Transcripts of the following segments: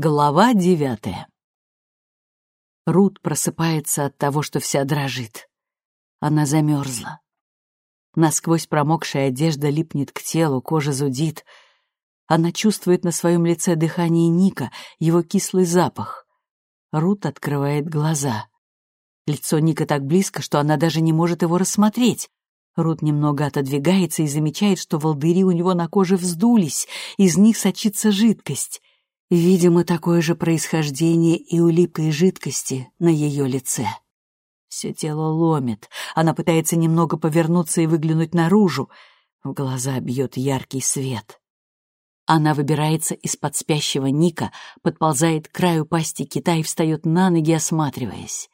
Глава девятая. Рут просыпается от того, что вся дрожит. Она замерзла. Насквозь промокшая одежда липнет к телу, кожа зудит. Она чувствует на своем лице дыхание Ника, его кислый запах. Рут открывает глаза. Лицо Ника так близко, что она даже не может его рассмотреть. Рут немного отодвигается и замечает, что волдыри у него на коже вздулись, из них сочится жидкость. Видимо, такое же происхождение и у липкой жидкости на ее лице. Все тело ломит, она пытается немного повернуться и выглянуть наружу. В глаза бьет яркий свет. Она выбирается из-под спящего Ника, подползает к краю пасти кита и встает на ноги, осматриваясь.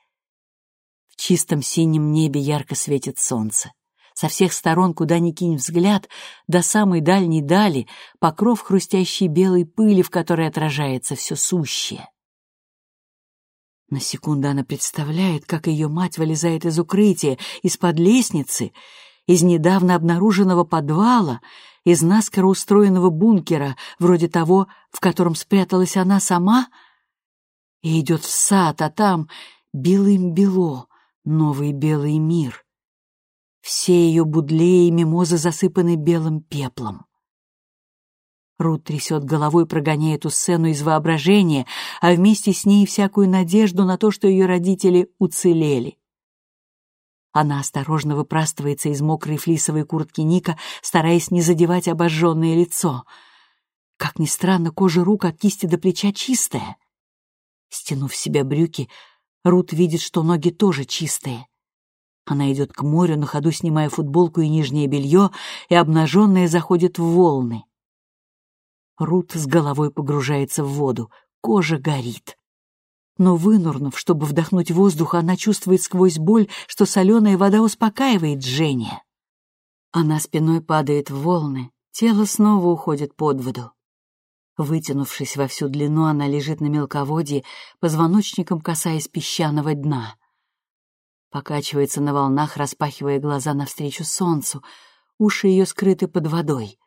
В чистом синем небе ярко светит солнце. Со всех сторон, куда ни кинь взгляд, до самой дальней дали, покров хрустящей белой пыли, в которой отражается все сущее. На секунду она представляет, как ее мать вылезает из укрытия, из-под лестницы, из недавно обнаруженного подвала, из наскоро устроенного бункера, вроде того, в котором спряталась она сама, и идет в сад, а там белым-бело, новый белый мир. Все ее будлеи и мимозы засыпаны белым пеплом. Рут трясет головой, прогоняя эту сцену из воображения, а вместе с ней всякую надежду на то, что ее родители уцелели. Она осторожно выпрастывается из мокрой флисовой куртки Ника, стараясь не задевать обожженное лицо. Как ни странно, кожа рук от кисти до плеча чистая. Стянув в себя брюки, Рут видит, что ноги тоже чистые. Она идет к морю, на ходу снимая футболку и нижнее белье, и обнаженная заходит в волны. Рут с головой погружается в воду, кожа горит. Но вынурнув, чтобы вдохнуть воздух, она чувствует сквозь боль, что соленая вода успокаивает Женя. Она спиной падает в волны, тело снова уходит под воду. Вытянувшись во всю длину, она лежит на мелководье, позвоночником касаясь песчаного дна покачивается на волнах, распахивая глаза навстречу солнцу, уши ее скрыты под водой.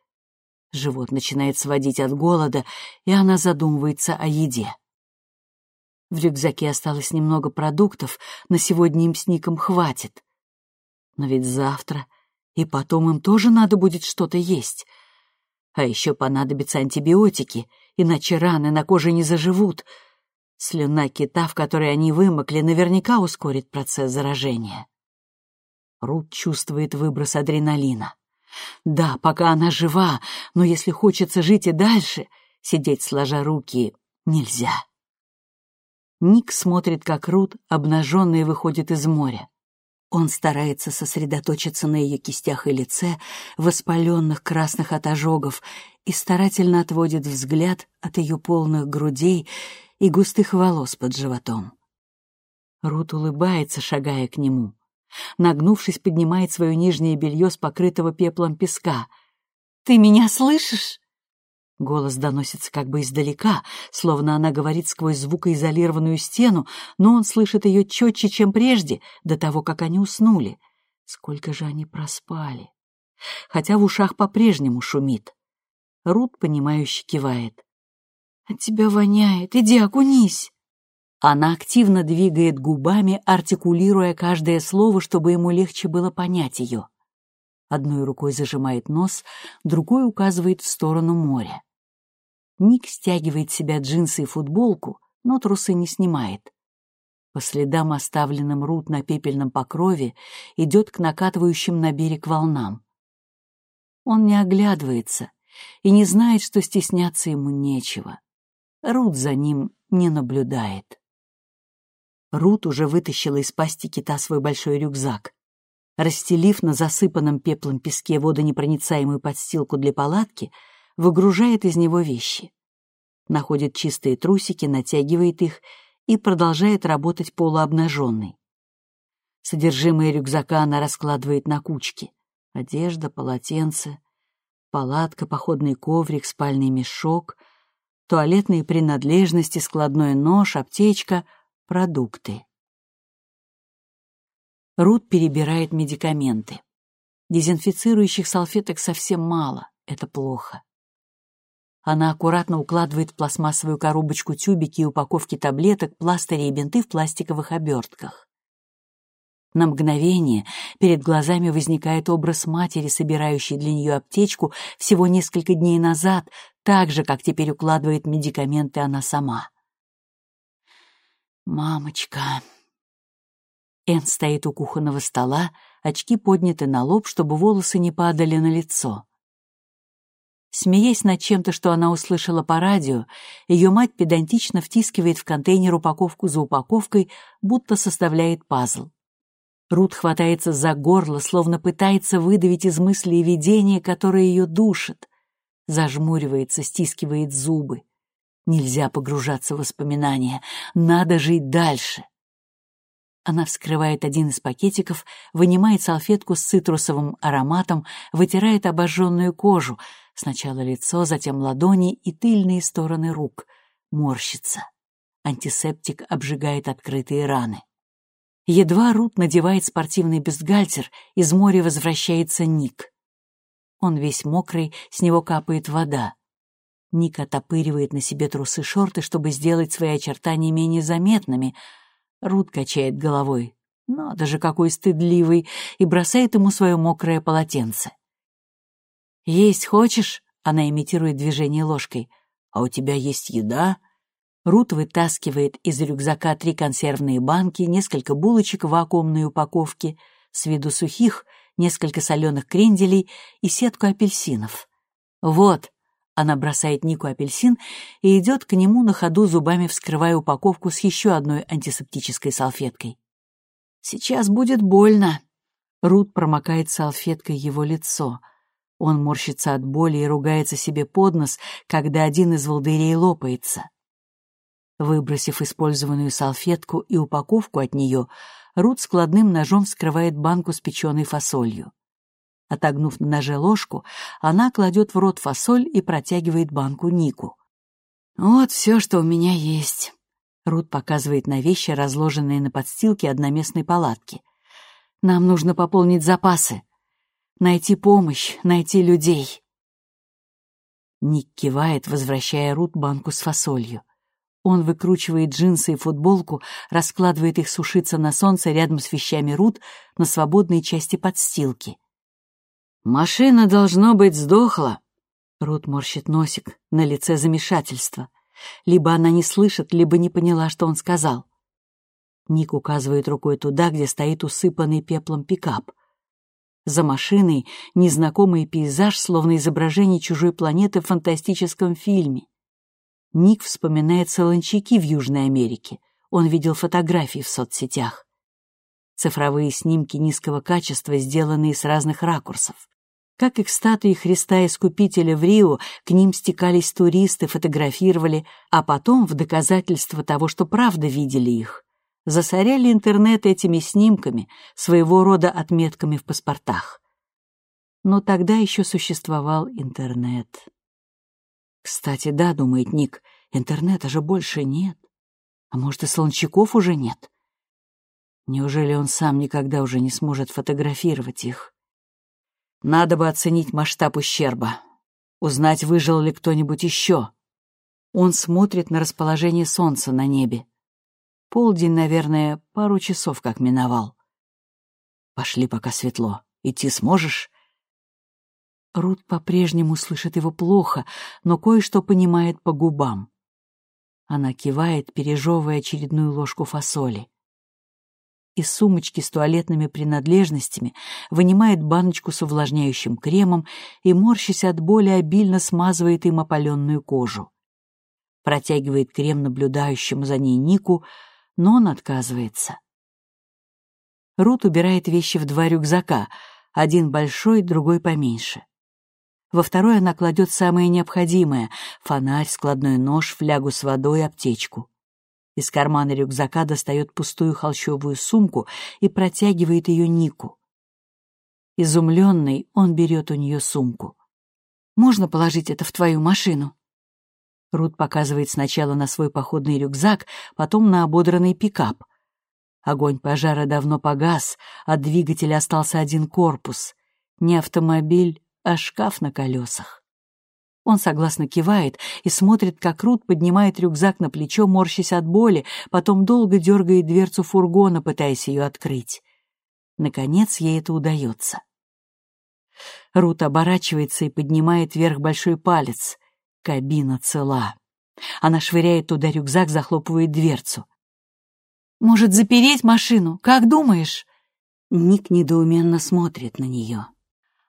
Живот начинает сводить от голода, и она задумывается о еде. В рюкзаке осталось немного продуктов, на сегодня им с Ником хватит. Но ведь завтра и потом им тоже надо будет что-то есть. А еще понадобятся антибиотики, иначе раны на коже не заживут — Слюна кита, в которой они вымокли, наверняка ускорит процесс заражения. Рут чувствует выброс адреналина. Да, пока она жива, но если хочется жить и дальше, сидеть сложа руки нельзя. Ник смотрит, как Рут, обнаженная, выходит из моря. Он старается сосредоточиться на ее кистях и лице, воспаленных красных от ожогов, и старательно отводит взгляд от ее полных грудей и густых волос под животом. Рут улыбается, шагая к нему. Нагнувшись, поднимает свое нижнее белье с покрытого пеплом песка. «Ты меня слышишь?» Голос доносится как бы издалека, словно она говорит сквозь звукоизолированную стену, но он слышит ее четче, чем прежде, до того, как они уснули. Сколько же они проспали! Хотя в ушах по-прежнему шумит. Рут, понимающе кивает. От тебя воняет. Иди окунись. Она активно двигает губами, артикулируя каждое слово, чтобы ему легче было понять ее. Одной рукой зажимает нос, другой указывает в сторону моря. Ник стягивает себя джинсы и футболку, но трусы не снимает. По следам, оставленным Рут на пепельном покрове, идет к накатывающим на берег волнам. Он не оглядывается и не знает, что стесняться ему нечего. Рут за ним не наблюдает. Рут уже вытащила из пасти кита свой большой рюкзак. Расстелив на засыпанном пеплом песке водонепроницаемую подстилку для палатки, выгружает из него вещи. Находит чистые трусики, натягивает их и продолжает работать полуобнаженной. Содержимое рюкзака она раскладывает на кучки. Одежда, полотенце, палатка, походный коврик, спальный мешок, туалетные принадлежности, складной нож, аптечка, продукты. Рут перебирает медикаменты. Дезинфицирующих салфеток совсем мало, это плохо. Она аккуратно укладывает в пластмассовую коробочку тюбики и упаковки таблеток, пластыри и бинты в пластиковых обертках. На мгновение перед глазами возникает образ матери, собирающей для нее аптечку всего несколько дней назад, так же, как теперь укладывает медикаменты она сама. «Мамочка...» Эн стоит у кухонного стола, очки подняты на лоб, чтобы волосы не падали на лицо. Смеясь над чем-то, что она услышала по радио, ее мать педантично втискивает в контейнер упаковку за упаковкой, будто составляет пазл. Рут хватается за горло, словно пытается выдавить из мысли видение, которое ее душит. Зажмуривается, стискивает зубы. Нельзя погружаться в воспоминания, надо жить дальше. Она вскрывает один из пакетиков, вынимает салфетку с цитрусовым ароматом, вытирает обожженную кожу — Сначала лицо, затем ладони и тыльные стороны рук. Морщится. Антисептик обжигает открытые раны. Едва Рут надевает спортивный бюстгальтер, из моря возвращается Ник. Он весь мокрый, с него капает вода. Ник отопыривает на себе трусы-шорты, чтобы сделать свои очертания менее заметными. Рут качает головой. Надо же, какой стыдливый, и бросает ему свое мокрое полотенце. «Есть хочешь?» — она имитирует движение ложкой. «А у тебя есть еда?» Рут вытаскивает из рюкзака три консервные банки, несколько булочек в вакуумной упаковке, с виду сухих, несколько соленых кренделей и сетку апельсинов. «Вот», — она бросает Нику апельсин и идет к нему на ходу зубами, вскрывая упаковку с еще одной антисептической салфеткой. «Сейчас будет больно». Рут промокает салфеткой его лицо — он морщится от боли и ругается себе под нос, когда один из волдырей лопается. Выбросив использованную салфетку и упаковку от нее, Рут складным ножом вскрывает банку с печеной фасолью. Отогнув на ноже ложку, она кладет в рот фасоль и протягивает банку Нику. «Вот все, что у меня есть», — Рут показывает на вещи, разложенные на подстилке одноместной палатки. «Нам нужно пополнить запасы найти помощь, найти людей. Ник кивает, возвращая Рут банку с фасолью. Он выкручивает джинсы и футболку, раскладывает их сушиться на солнце рядом с вещами Рут на свободной части подстилки. «Машина, должно быть, сдохла!» Рут морщит носик, на лице замешательство. Либо она не слышит, либо не поняла, что он сказал. Ник указывает рукой туда, где стоит усыпанный пеплом пикап. За машиной незнакомый пейзаж, словно изображение чужой планеты в фантастическом фильме. Ник вспоминает солончаки в Южной Америке. Он видел фотографии в соцсетях. Цифровые снимки низкого качества, сделанные с разных ракурсов. Как и к статуе Христа Искупителя в Рио, к ним стекались туристы, фотографировали, а потом, в доказательство того, что правда видели их, засоряли интернет этими снимками, своего рода отметками в паспортах. Но тогда еще существовал интернет. Кстати, да, думает Ник, интернета же больше нет. А может, и Солончаков уже нет? Неужели он сам никогда уже не сможет фотографировать их? Надо бы оценить масштаб ущерба, узнать, выжил ли кто-нибудь еще. Он смотрит на расположение солнца на небе. Полдень, наверное, пару часов как миновал. Пошли, пока светло. Идти сможешь? Рут по-прежнему слышит его плохо, но кое-что понимает по губам. Она кивает, пережевывая очередную ложку фасоли. Из сумочки с туалетными принадлежностями вынимает баночку с увлажняющим кремом и, морщась от боли, обильно смазывает им опаленную кожу. Протягивает крем наблюдающему за ней Нику, но он отказывается. Рут убирает вещи в два рюкзака, один большой, другой поменьше. Во второй она кладет самое необходимое — фонарь, складной нож, флягу с водой, аптечку. Из кармана рюкзака достает пустую холщовую сумку и протягивает ее Нику. Изумленный, он берет у нее сумку. «Можно положить это в твою машину?» Рут показывает сначала на свой походный рюкзак, потом на ободранный пикап. Огонь пожара давно погас, от двигателя остался один корпус. Не автомобиль, а шкаф на колесах. Он согласно кивает и смотрит, как Рут поднимает рюкзак на плечо, морщась от боли, потом долго дергает дверцу фургона, пытаясь ее открыть. Наконец ей это удается. Рут оборачивается и поднимает вверх большой палец. Кабина цела. Она швыряет туда рюкзак, захлопывает дверцу. «Может, запереть машину? Как думаешь?» Ник недоуменно смотрит на нее.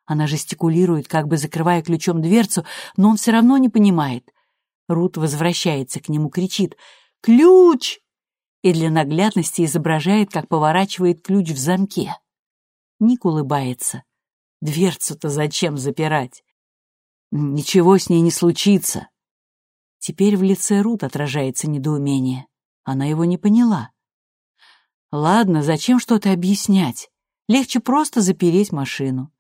Она жестикулирует, как бы закрывая ключом дверцу, но он все равно не понимает. Рут возвращается к нему, кричит «Ключ!» и для наглядности изображает, как поворачивает ключ в замке. Ник улыбается. Дверцу-то зачем запирать? Ничего с ней не случится. Теперь в лице Рут отражается недоумение. Она его не поняла. Ладно, зачем что-то объяснять? Легче просто запереть машину.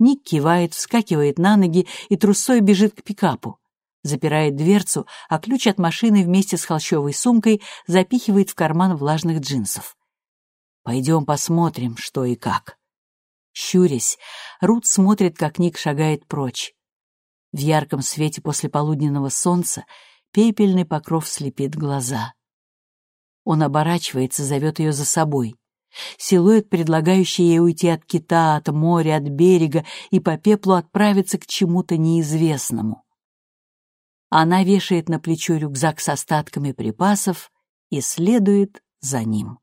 Ник кивает, вскакивает на ноги и трусой бежит к пикапу. Запирает дверцу, а ключ от машины вместе с холщовой сумкой запихивает в карман влажных джинсов. Пойдем посмотрим, что и как. Щурясь, Рут смотрит, как Ник шагает прочь. В ярком свете после полуденного солнца пепельный покров слепит глаза. Он оборачивается, зовет ее за собой. Силуэт, предлагающий ей уйти от кита, от моря, от берега и по пеплу отправиться к чему-то неизвестному. Она вешает на плечо рюкзак с остатками припасов и следует за ним.